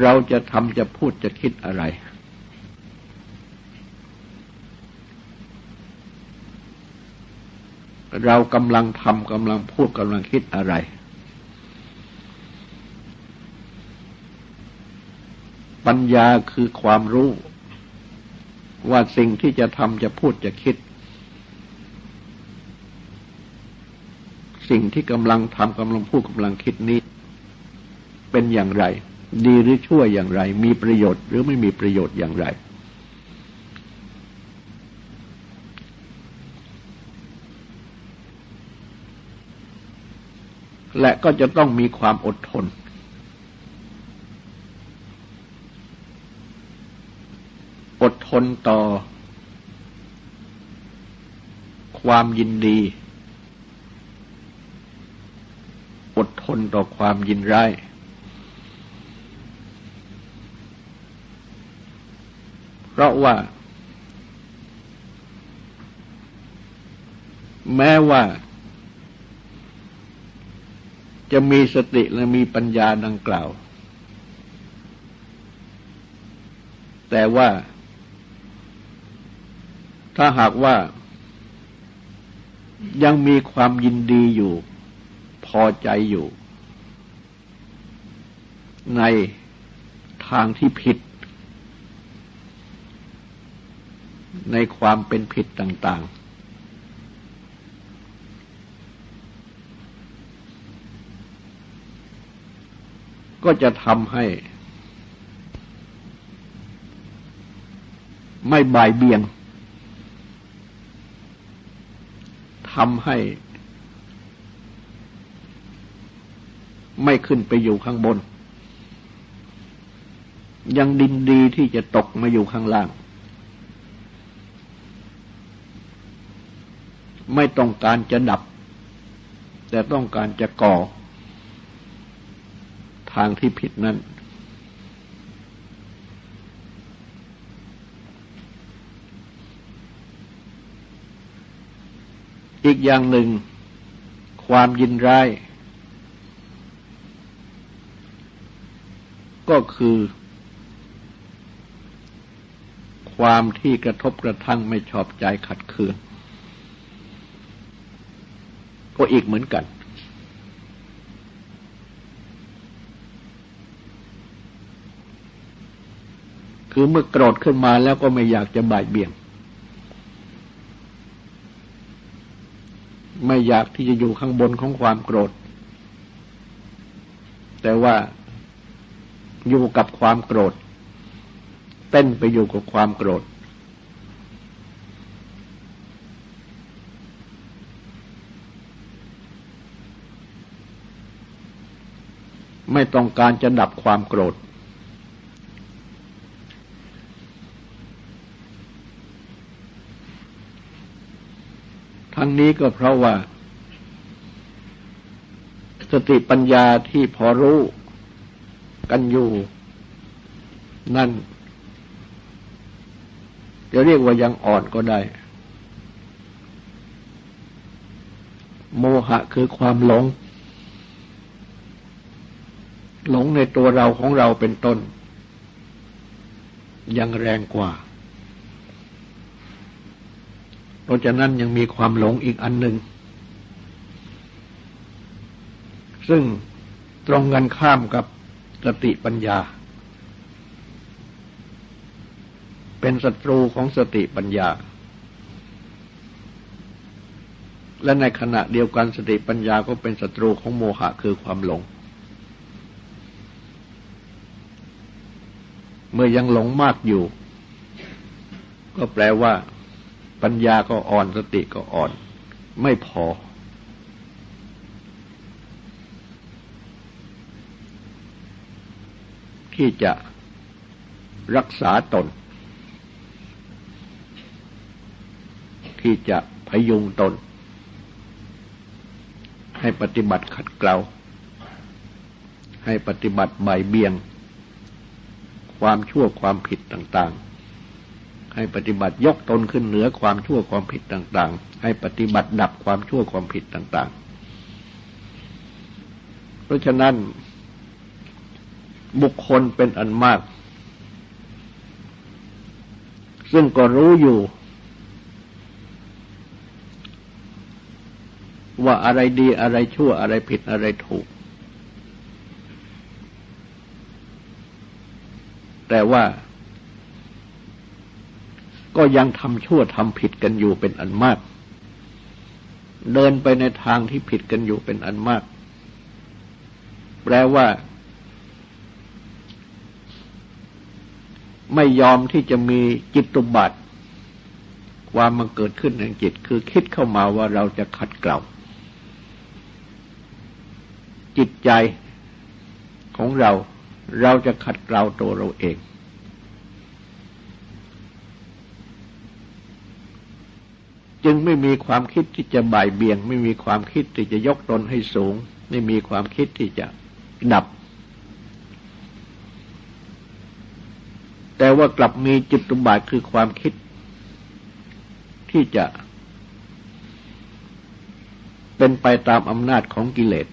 เราจะทำจะพูดจะคิดอะไร เรากำลังทำกำลังพูดกำลังคิดอะไร ปัญญาคือความรู้ ว่าสิ่งที่จะทำจะพูดจะคิด สิ่งที่กำลังทำกำลังพูดกำลังคิดนี้ เป็นอย่างไร ดีหรือชั่วอย่างไร มีประโยชน์หรือไม่มีประโยชน์อย่างไร และก็จะต้องมีความอดทน อดทนต่อ ความยินดี อดทนต่อความยินร้าย เพราะว่า แม้ว่า จะมีสติและมีปัญญาดังกล่าว แต่ว่า ถ้าหากว่า ยังมีความยินดีอยู่ พอใจอยู่ ในทางที่ผิด ในความเป็นผิดต่าง ๆ ก็จะทำให้ ไม่บ่ายเบียงทำให้ ไม่ขึ้นไปอยู่ข้างบน ยังดินดีที่จะตกมาอยู่ข้างล่าง ไม่ต้องการจะดับ แต่ต้องการจะก่อ ทางที่ผิดนั้น อีกอย่างหนึ่ง ความยินร้าย ก็คือ ความที่กระทบกระทั่งไม่ชอบใจขัดเคือง ก็อีกเหมือนกัน คือเมื่อโกรธขึ้นมาแล้วก็ไม่อยากจะบ่ายเบี่ยง ไม่อยากที่จะอยู่ข้างบนของความโกรธ แต่ว่าอยู่กับความโกรธ เต้นไปอยู่กับความโกรธ ไม่ต้องการจะดับความโกรธ ทั้งนี้ก็เพราะว่า สติปัญญาที่พอรู้กันอยู่ นั่น จะเรียกว่ายังอ่อนก็ได้ โมหะคือความหลง หลงในตัวเราของเราเป็นต้น ยังแรงกว่า เพราะฉะนั้นยังมีความหลงอีกอันหนึ่ง ซึ่งตรงกันข้ามกับสติปัญญา เป็นศัตรูของสติปัญญา และในขณะเดียวกันสติปัญญาก็เป็นศัตรูของโมหะคือความหลง เมื่อยังหลงมากอยู่ ก็แปลว่า ปัญญาก็อ่อนสติก็อ่อน ไม่พอ ที่จะรักษาตน ที่จะพยุงตน ให้ปฏิบัติขัดเกลาให้ปฏิบัติใบเบียง ความชั่วความผิดต่างๆ ให้ปฏิบัติยกตนขึ้นเหนือความชั่วความผิดต่างๆ ให้ปฏิบัติดับความชั่วความผิดต่างๆ เพราะฉะนั้นบุคคลเป็นอันมาก ซึ่งก็รู้อยู่ ว่าอะไรดีอะไรชั่วอะไรผิดอะไรถูก แต่ว่า ก็ยังทำชั่วทำผิดกันอยู่เป็นอันมาก เดินไปในทางที่ผิดกันอยู่เป็นอันมาก แปลว่า ไม่ยอมที่จะมีจิตตุบัติความมันเกิดขึ้นในจิตคือคิดเข้ามาว่าเราจะขัดเกลาจิตใจของเรา เราจะขัดเกลาตัวเราเอง จึงไม่มีความคิดที่จะบ่ายเบี่ยง ไม่มีความคิดที่จะยกตนให้สูง ไม่มีความคิดที่จะดับ แต่ว่ากลับมีจิตตุบาทคือความคิด ที่จะ เป็นไปตามอำนาจของกิเลส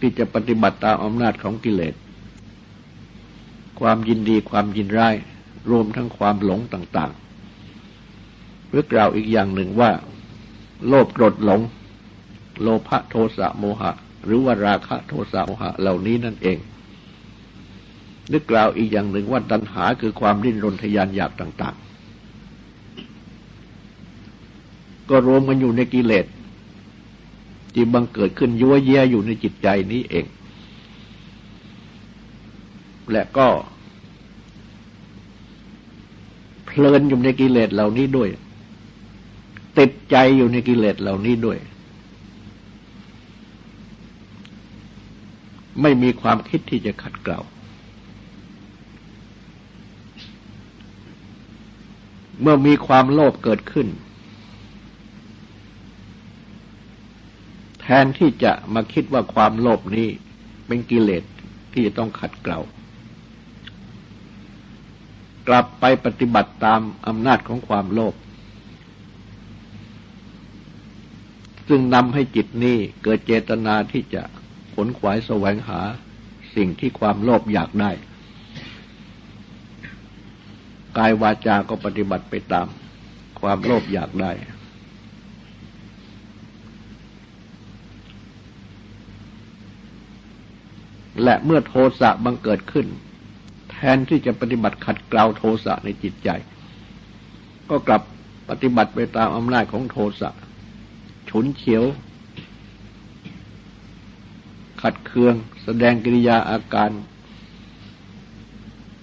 ที่จะปฏิบัติตามอำนาจของกิเลส ความยินดีความยินร้ายรวมทั้งความหลงต่างๆ หรือกล่าวอีกอย่างหนึ่งว่า โลภโกรธหลง โลภะโทสะโมหะ หรือว่าราคะโทสะโมหะเหล่านี้นั่นเองนึกกล่าวอีกอย่างหนึ่งว่าตัณหาคือความริ้นรนทยานอยากต่าง ๆ ก็รวมกันอยู่ในกิเลส ที่บังเกิดขึ้นยั่วเยียอยู่ในจิตใจนี้เอง และก็ เพลินอยู่ในกิเลสเหล่านี้ด้วย ติดใจอยู่ในกิเลสเหล่านี้ด้วย ไม่มีความคิดที่จะขัดเกลาเมื่อมีความโลภเกิดขึ้น ทนที่จะมาคิดว่าความโลภนี้เป็นกิเลสที่จะต้องขัดเกลากลับไปปฏิบัติตามอำนาจของความโลภซึ่งนำให้จิตนี้เกิดเจตนาที่จะขนขวายแสวงหาสิ่งที่ความโลภอยากได้ กายวาจาก็ปฏิบัติไปตามความโลภอยากได้ และเมื่อโทสะบังเกิดขึ้น แทนที่จะปฏิบัติขัดเกลาโทสะในจิตใจ ก็กลับปฏิบัติไปตามอำนาจของโทสะฉุนเฉียว ขัดเคือง แสดงกิริยาอาการ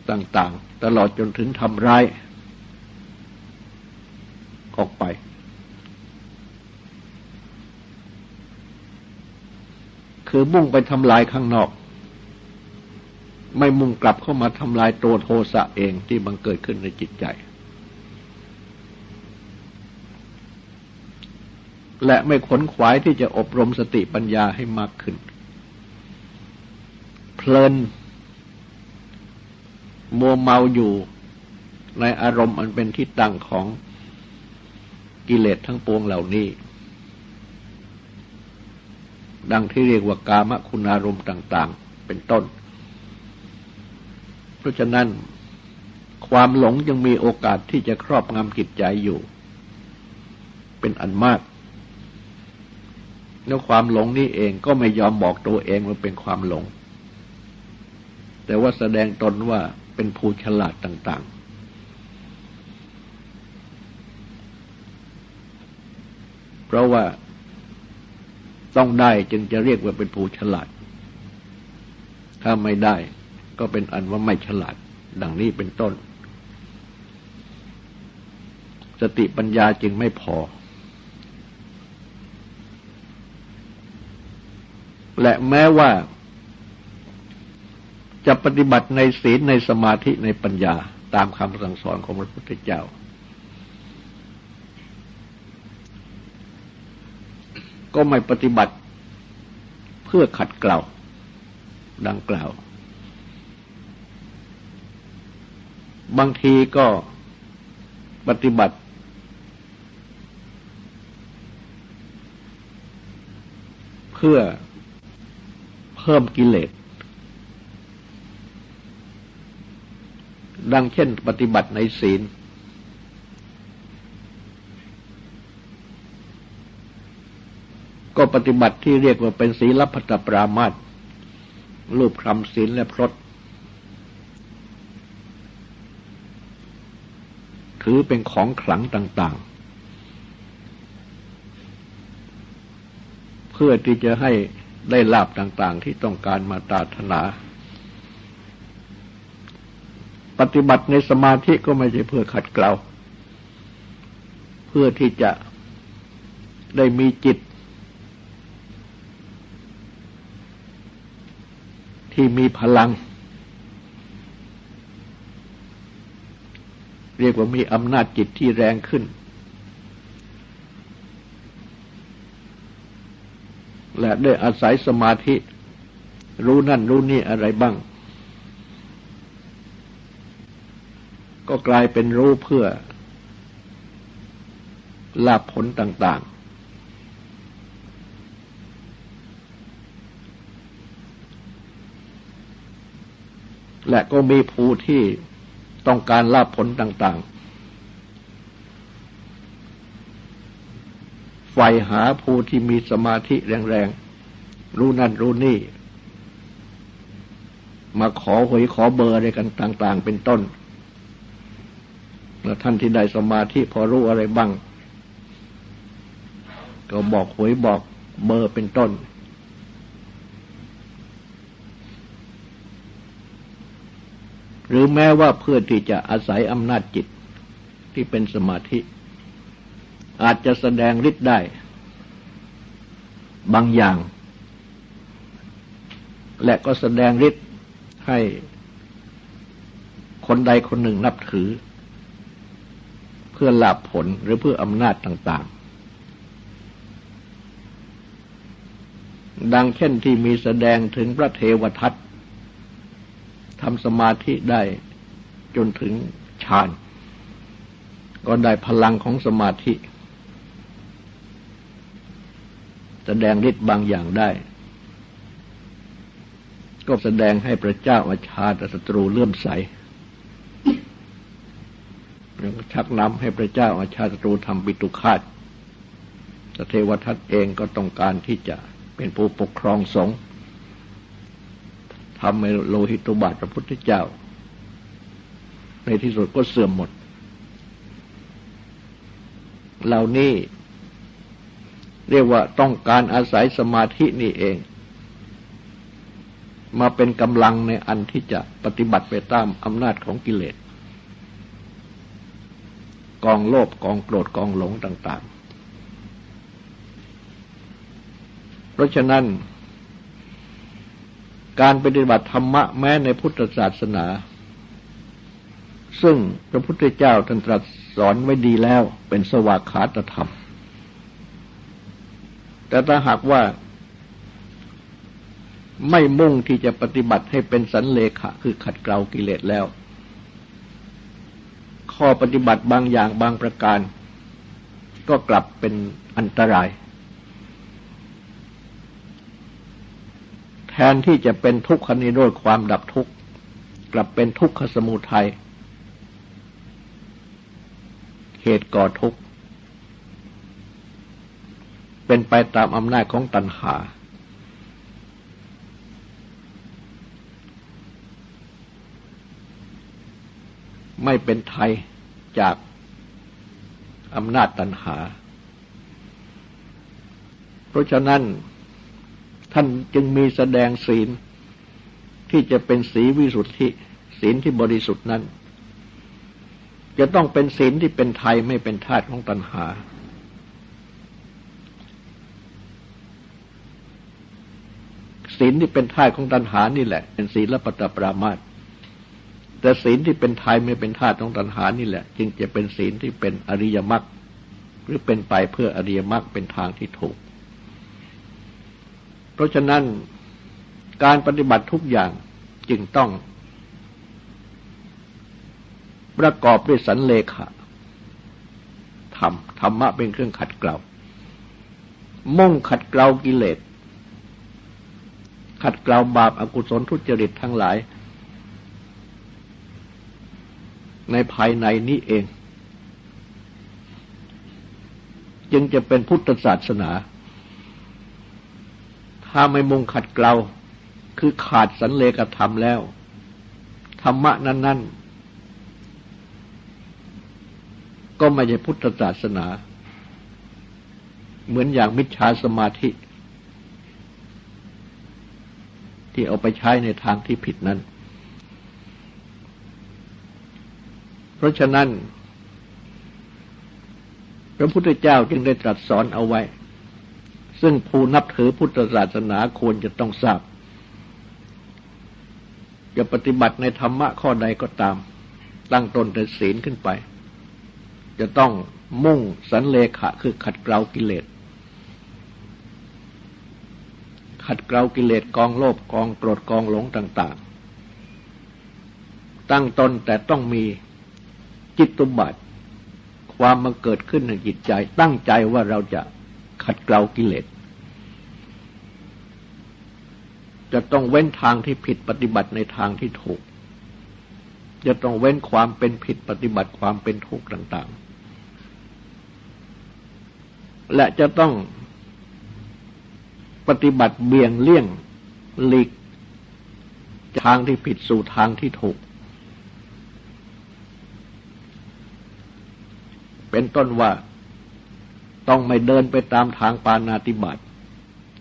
ต่าง ๆ ตลอดจนถึงทำร้าย ออกไป คือมุ่งไปทำลายข้างนอก ไม่มุ่งกลับเข้ามาทำลายตัวโทสะเองที่บังเกิดขึ้นในจิตใจ และไม่ขนขวายที่จะอบรมสติปัญญาให้มากขึ้น เพลินมัวเมาอยู่ในอารมณ์อันเป็นที่ตั้งของกิเลสทั้งปวงเหล่านี้ ดังที่เรียกว่ากามคุณอารมณ์ต่าง ๆ เป็นต้น เพราะฉะนั้นความหลงยังมีโอกาสที่จะครอบงำจิตใจอยู่ เป็นอันมาก แล้วความหลงนี้เองก็ไม่ยอมบอกตัวเองว่าเป็นความหลง แต่ว่าแสดงตนว่าเป็นผู้ฉลาดต่าง ๆ เพราะว่าต้องได้จึงจะเรียกว่าเป็นผู้ฉลาด ถ้าไม่ได้ ก็เป็นอันว่าไม่ฉลาด ดังนี้เป็นต้น สติปัญญาจึงไม่พอ และแม้ว่า จะปฏิบัติในศีลในสมาธิในปัญญาตามคำสั่งสอนของพระพุทธเจ้า ก็ไม่ปฏิบัติเพื่อขัดเกลาดังกล่าว บางทีก็ปฏิบัติ เพื่อเพิ่มกิเลส ดังเช่นปฏิบัติในศีล ก็ปฏิบัติที่เรียกว่าเป็นศีลพัตปรามาตรูปคำศีลและพรต ถือเป็นของขลังต่าง ๆ เพื่อที่จะให้ได้ลาบต่าง ๆ ที่ต้องการมาตาถนา ปฏิบัติในสมาธิก็ไม่ใช่เพื่อขัดเกลา เพื่อที่จะได้มีจิต ที่มีพลัง เรียกว่ามีอำนาจจิตที่แรงขึ้น และได้อาศัยสมาธิ รู้นั่นรู้นี่อะไรบ้าง ก็กลายเป็นรู้เพื่อลาภผลต่าง ๆ และก็มีผู้ที่ ต้องการลาภผลต่างๆใฝ่หาผู้ที่มีสมาธิแรงๆ รู้นั่นรู้นี่ มาขอหวยขอเบอร์อะไรกันต่าง ๆ เป็นต้น แล้วท่านที่ได้สมาธิพอรู้อะไรบ้าง ก็บอกหวยบอกเบอร์เป็นต้น หรือแม้ว่าเพื่อที่จะอาศัยอำนาจจิตที่เป็นสมาธิ อาจจะแสดงฤทธิ์ได้ บางอย่าง และก็แสดงฤทธิ์ให้คนใดคนหนึ่งนับถือ เพื่อลาบผลหรือเพื่ออำนาจต่าง ๆ ดังเช่นที่มีแสดงถึงพระเทวทัต ทำสมาธิได้จนถึงฌาน ก็ได้พลังของสมาธิ แสดงฤทธิ์บางอย่างได้ ก็แสดงให้พระเจ้าอาชาติศัตรูเลื่อมใสแล้วก็ชักนำให้พระเจ้าอาชาติศัตรูทำปิตุคาตเทวทัตเองก็ต้องการที่จะเป็นผู้ปกครองสงฆ์ ทำให้โลหิตุบาทพระพุทธเจ้า ในที่สุดก็เสื่อมหมด เหล่านี้เรียกว่าต้องการอาศัยสมาธินี่เอง มาเป็นกำลังในอันที่จะปฏิบัติไปตามอำนาจของกิเลส กองโลภกองโกรธกองหลงต่าง ๆ เพราะฉะนั้น การปฏิบัติธรรมะแม้ในพุทธศาสนา ซึ่งพระพุทธเจ้าท่านตรัสสอนไว้ดีแล้วเป็นสวากขาตธรรม แต่ถ้าหากว่าไม่มุ่งที่จะปฏิบัติให้เป็นสันเลขะ คือขัดเกลากิเลสแล้ว ข้อปฏิบัติบางอย่างบางประการ ก็กลับเป็นอันตราย ทนที่จะเป็นทุกขนิโรธความดับทุกข์กลับเป็นทุกขสมุทัยเหตุก่อทุกข์เป็นไปตามอำนาจของตัณหา ไม่เป็นไทยจากอำนาจตัณหา เพราะฉะนั้น ท่านจึงมีแสดงศีลที่จะเป็นสีวิสุทธิ ศีลที่บริสุทธิ์นั้น จะต้องเป็นศีลที่เป็นไทยไม่เป็นธาตุของตัณหา ศีลที่เป็นทายของตัณหานี่แหละ เป็นศีลละปัตตปรามาตแต่ศีลที่เป็นไทยไม่เป็นทาตของตัณหานี่แหละ จึงจะเป็นศีลที่เป็นอริยมรรคหรือเป็นไปเพื่ออริยมรรคเป็นทางที่ถูก เพราะฉะนั้นการปฏิบัติทุกอย่างจึงต้อง ประกอบด้วยสันเลขะธรรมธรรมะเป็นเครื่องขัดเกลามุ่งขัดเกลากิเลส ขัดเกลาบาปอากุศลทุจริตทั้งหลาย ในภายในนี้เอง จึงจะเป็นพุทธศาสนา ถ้าไม่มุ่งขัดเกลา คือขาดสันเลกธรรมแล้ว ธรรมะนั้น ๆ ก็ไม่ใช่พุทธศาสนา เหมือนอย่างมิจฉาสมาธิ ที่เอาไปใช้ในทางที่ผิดนั้น เพราะฉะนั้น พระพุทธเจ้าจึงได้ตรัสสอนเอาไว้ ซึ่งผู้นับถือพุทธศาสนาควรจะต้องทราบ จะปฏิบัติในธรรมะข้อใดก็ตาม ตั้งตนแต่ศีลขึ้นไป จะต้องมุ่งสันเลขะคือขัดเกลากิเลส ขัดเกลากิเลสกองโลภกองโกรธกองหลงต่าง ๆ ตั้งตนแต่ต้องมีจิตตุบัติความมาเกิดขึ้นในจิตใจ ตั้งใจว่าเราจะ ขัดเกลากิเลส จะต้องเว้นทางที่ผิดปฏิบัติในทางที่ถูก จะต้องเว้นความเป็นผิดปฏิบัติความเป็นถูกต่าง ๆ และจะต้องปฏิบัติเบี่ยงเลี่ยงหลีกทางที่ผิดสู่ทางที่ถูก เป็นต้นว่า ต้องไม่เดินไปตามทางปานาติบัติ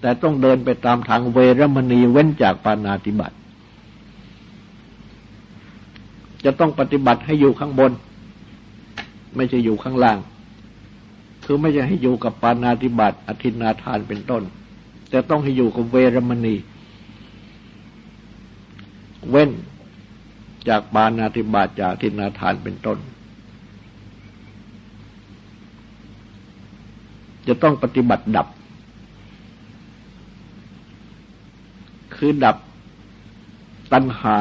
แต่ต้องเดินไปตามทางเวรมณีเว้นจากปานาติบัติ จะต้องปฏิบัติให้อยู่ข้างบน ไม่ใช่อยู่ข้างล่าง คือไม่ใช่ให้อยู่กับปานาติบัติอธินาทานเป็นต้น แต่ต้องให้อยู่กับเวรมณี เว้นจากปานาติบาตจากทินาทานเป็นต้น จะต้องปฏิบัติดับ คือดับตัณหา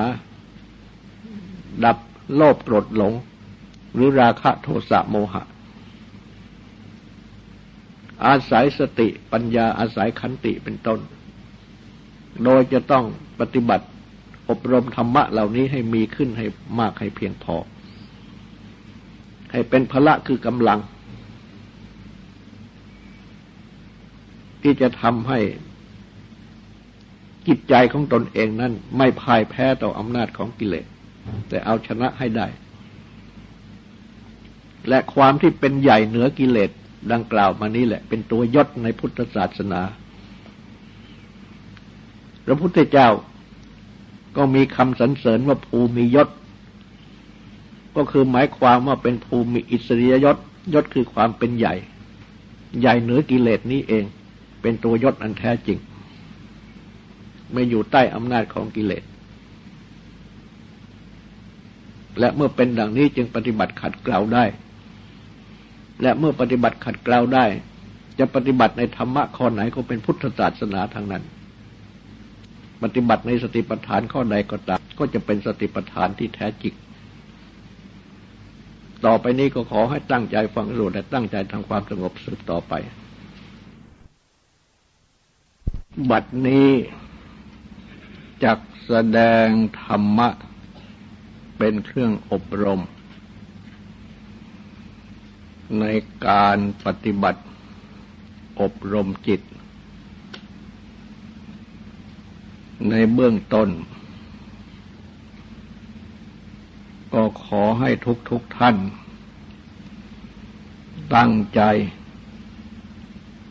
ดับโลภโกรธหลง หรือราคะโทสะโมหะ อาศัยสติปัญญาอาศัยขันติเป็นต้น โดยจะต้องปฏิบัติอบรมธรรมะเหล่านี้ให้มีขึ้นให้มากให้เพียงพอ ให้เป็นพละคือกำลัง ที่จะทำให้จิตใจของตนเองนั้น ไม่พ่ายแพ้ต่ออำนาจของกิเลส แต่เอาชนะให้ได้ และความที่เป็นใหญ่เหนือกิเลสดังกล่าวมานี้แหละ เป็นตัวยศในพุทธศาสนา พระพุทธเจ้าก็มีคำสรรเสริญว่าภูมิยศ ก็คือหมายความว่าเป็นภูมิอิสริยยศยศคือความเป็นใหญ่ ใหญ่เหนือกิเลสนี้เอง เป็นตัวยศอันแท้จริง ไม่อยู่ใต้อำนาจของกิเลส และเมื่อเป็นดังนี้จึงปฏิบัติขัดเกลาได้ และเมื่อปฏิบัติขัดเกลาได้ จะปฏิบัติในธรรมะข้อไหนก็เป็นพุทธศาสนาทางนั้น ปฏิบัติในสติปัฏฐานข้อใดก็ตามก็จะเป็นสติปัฏฐานที่แท้จริงต่อไปนี้ก็ขอให้ตั้งใจฟังรู้และตั้งใจทำความสงบสืบต่อไป บัดนี้จักแสดงธรรมะ เป็นเครื่องอบรม ในการปฏิบัติอบรมจิต ในเบื้องต้น ก็ขอให้ทุกทุกท่าน ตั้งใจ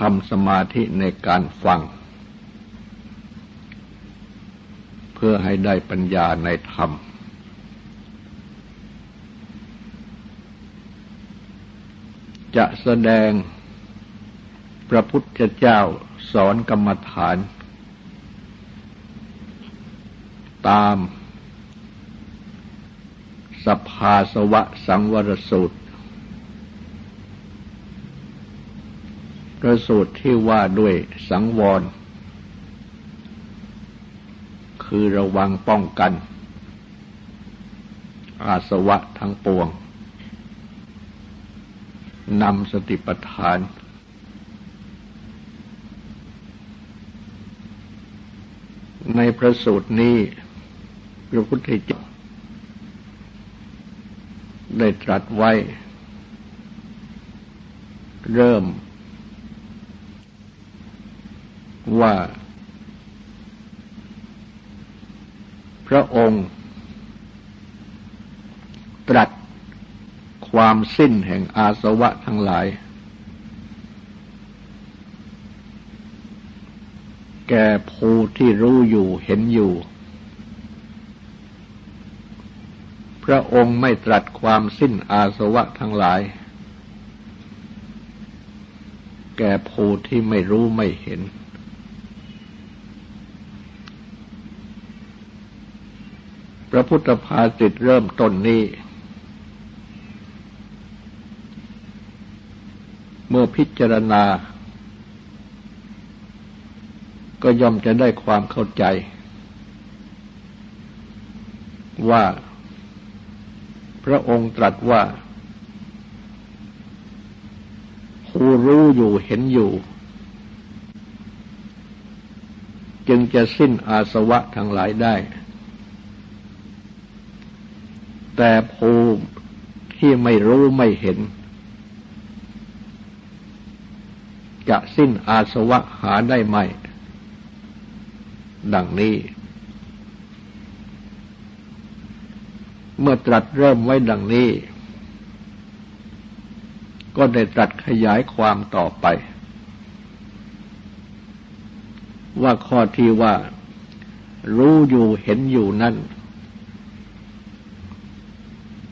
ทำสมาธิในการฟัง เพื่อให้ได้ปัญญาในธรรม จะแสดงพระพุทธเจ้าสอนกรรมฐาน ตามสภาสวะสังวรสูตร พระสูตรที่ว่าด้วยสังวร คือระวังป้องกัน อาสวะทั้งปวงนำสติปัฏฐาน ในพระสูตรนี้พระพุทธเจ้าได้ตรัสไว้ เริ่ม ว่า พระองค์ตรัสความสิ้นแห่งอาสวะทั้งหลาย แก่ผู้ที่รู้อยู่เห็นอยู่ พระองค์ไม่ตรัสความสิ้นอาสวะทั้งหลาย แก่ผู้ที่ไม่รู้ไม่เห็น พระพุทธภาสิตเริ่มต้นนี้ เมื่อพิจารณา ก็ย่อมจะได้ความเข้าใจ ว่าพระองค์ตรัสว่า ผู้รู้อยู่เห็นอยู่ จึงจะสิ้นอาสวะทั้งหลายได้ แต่ภูมิที่ไม่รู้ไม่เห็น จะสิ้นอาสวะหาได้ไหม ดังนี้ เมื่อตรัสเริ่มไว้ดังนี้ ก็ได้ตรัสขยายความต่อไป ว่าข้อที่ว่า รู้อยู่เห็นอยู่นั่น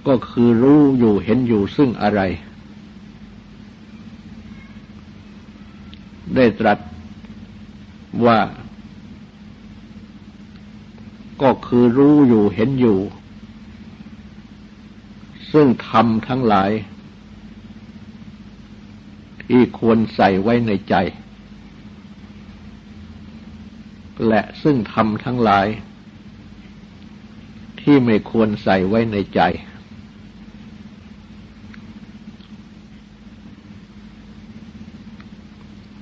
ก็คือรู้อยู่เห็นอยู่ซึ่งอะไร ได้ตรัสว่าก็คือรู้อยู่เห็นอยู่ ซึ่งทำทั้งหลาย ที่ควรใส่ไว้ในใจ และซึ่งทำทั้งหลาย ที่ไม่ควรใส่ไว้ในใจ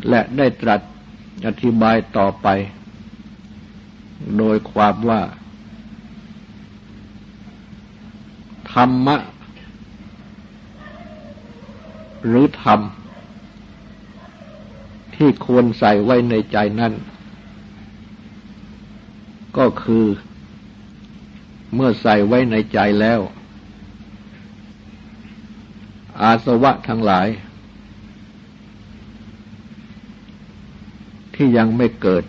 และได้ตรัสอธิบายต่อไป โดยความว่า ธรรมะ หรือธรรม ที่ควรใส่ไว้ในใจนั่นก็คือ เมื่อใส่ไว้ในใจแล้ว อาสวะทั้งหลาย ที่ยังไม่เกิด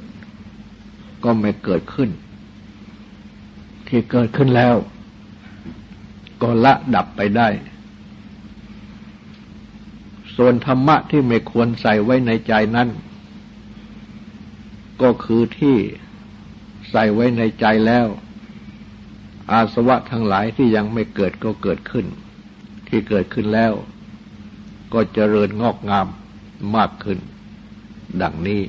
ก็ไม่เกิดขึ้น ที่เกิดขึ้นแล้ว ก็ละดับไปได้ ส่วนธรรมะที่ไม่ควรใส่ไว้ในใจนั้น ก็คือที่ใส่ไว้ในใจแล้ว อาสวะทั้งหลายที่ยังไม่เกิดก็เกิดขึ้น ที่เกิดขึ้นแล้ว ก็เจริญงอกงามมากขึ้น ดังนี้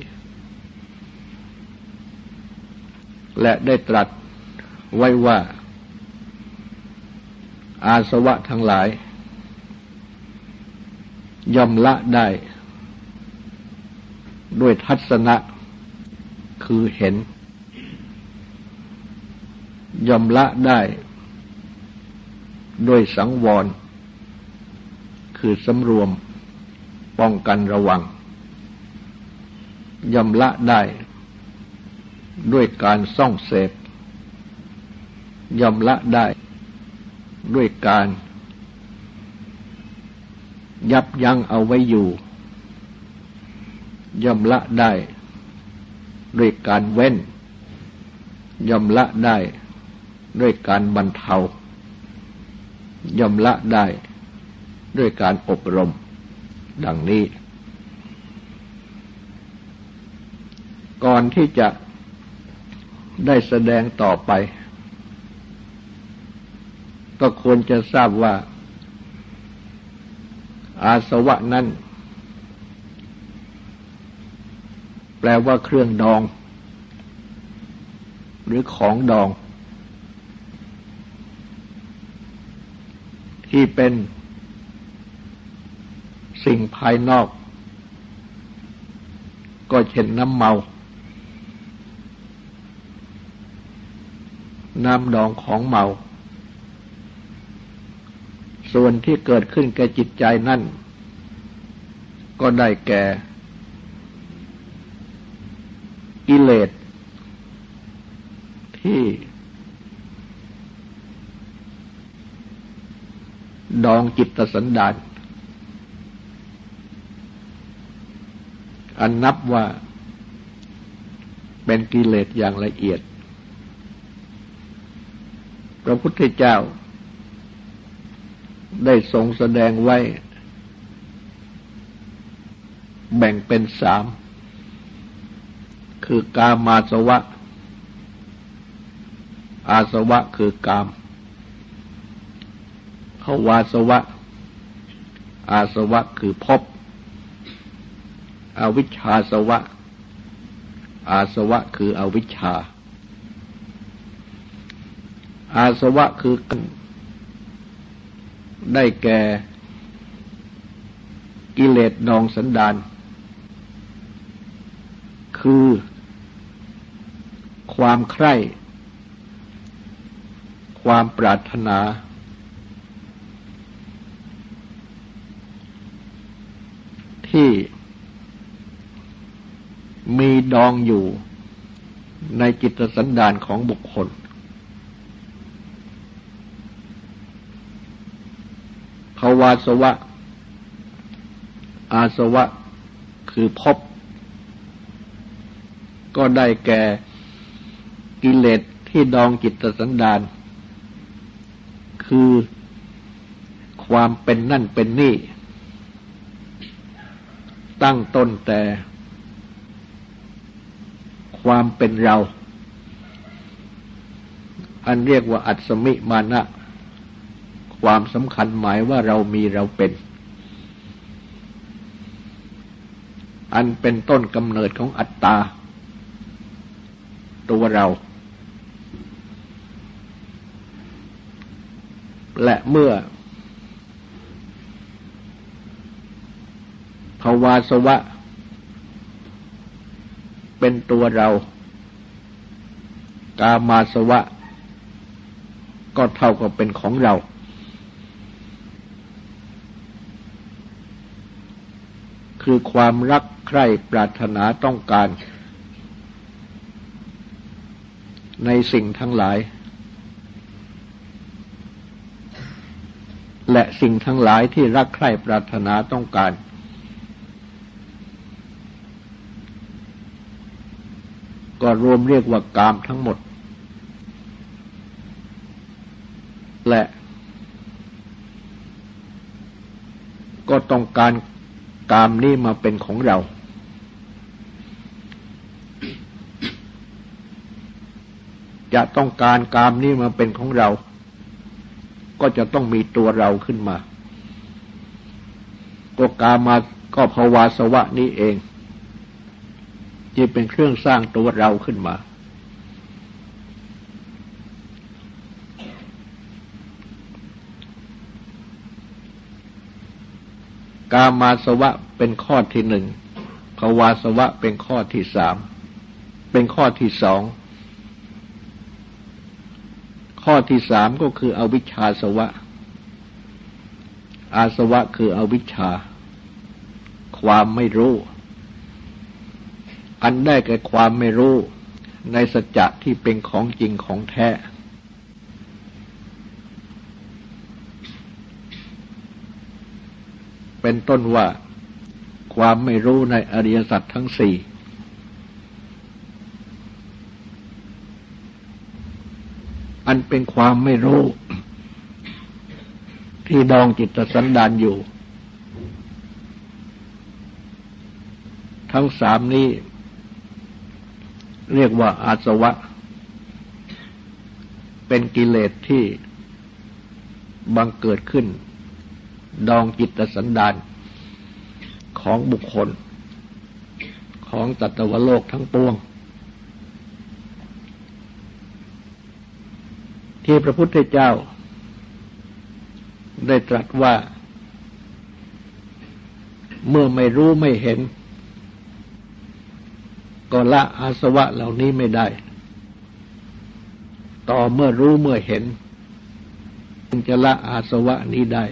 และได้ตรัสไว้ว่า อาสวะทั้งหลาย ย่อมละได้ ด้วยทัศนะคือเห็น ย่อมละได้ด้วยสังวร คือสำรวม ป้องกันระวังย่อมละได้ ด้วยการซ่องเสพยอมละได้ ด้วยการ ยับยั้งเอาไว้อยู่ย่อมละได้ ด้วยการเว้นย่อมละได้ ด้วยการบรรเทาย่อมละได้ ด้วยการอบรม ดังนี้ ก่อนที่จะ ได้แสดงต่อไป ก็ควรจะทราบว่า อาสวะนั้น แปลว่าเครื่องดอง หรือของดอง ที่เป็นสิ่งภายนอก ก็เช่นน้ำเมา น้ำดองของเมา ส่วนที่เกิดขึ้นแก่จิตใจนั่น ก็ได้แก่ กิเลสที่ดองจิตสันดาน อันนับว่าเป็นกิเลสอย่างละเอียด ระพุทธเจ้า ได้ทรงแสดงไว้ แบ่งเป็นสาม คือกามาสวะ อาสวะคือกามภาวาสวะ อาสวะคือภพอวิชชาสวะ อาสวะคืออวิชชา อาสวะคือได้แก่กิเลสนองสันดาน คือความใคร่ ความปรารถนา ที่มีดองอยู่ในจิตสันดานของบุคคล ภา วาสวะ อาสวะคือพบ ก็ได้แก่กิเลสที่ดองจิตสันดาน คือความเป็นนั่นเป็นนี่ ตั้งต้นแต่ ความเป็นเรา อันเรียกว่าอัศมิมานะ ความสำคัญหมายว่าเรามีเราเป็น อันเป็นต้นกำเนิดของอัตตา ตัวเรา และเมื่อภาวาสวะ เป็นตัวเรา กามาสวะ ก็เท่ากับเป็นของเรา คือความรักใคร่ปรารถนาต้องการ ในสิ่งทั้งหลาย และสิ่งทั้งหลายที่รักใคร่ปรารถนาต้องการ ก็รวมเรียกว่ากามทั้งหมด และก็ต้องการ กามนี้มาเป็นของเรา จะต้องการกามนี้มาเป็นของเรา ก็จะต้องมีตัวเราขึ้นมาก็กามาก็ภาวาสวะนี้เองที่เป็นเครื่องสร้างตัวเราขึ้นมา กามาสวะเป็นข้อที่หนึ่งภาวาสวะเป็นข้อที่สาม เป็นข้อที่สอง ข้อที่สามก็คืออวิชชาสวะ อาสวะคืออวิชชา ความไม่รู้ อันได้แก่ความไม่รู้ในสัจจะที่เป็นของจริงของแท้ เป็นต้นว่า ความไม่รู้ในอริยสัจทั้งสี่อันเป็นความไม่รู้ ที่ดองจิตสันดานอยู่ ทั้งสามนี้ เรียกว่าอาสวะ เป็นกิเลสที่บังเกิดขึ้น ดองจิตสันดานของบุคคล ของตัตวโลกทั้งปวง ที่พระพุทธเจ้า ได้ตรัสว่า เมื่อไม่รู้ไม่เห็น ก็ละอาสวะเหล่านี้ไม่ได้ ต่อเมื่อรู้เมื่อเห็น จึงจะละอาสวะนี้ได้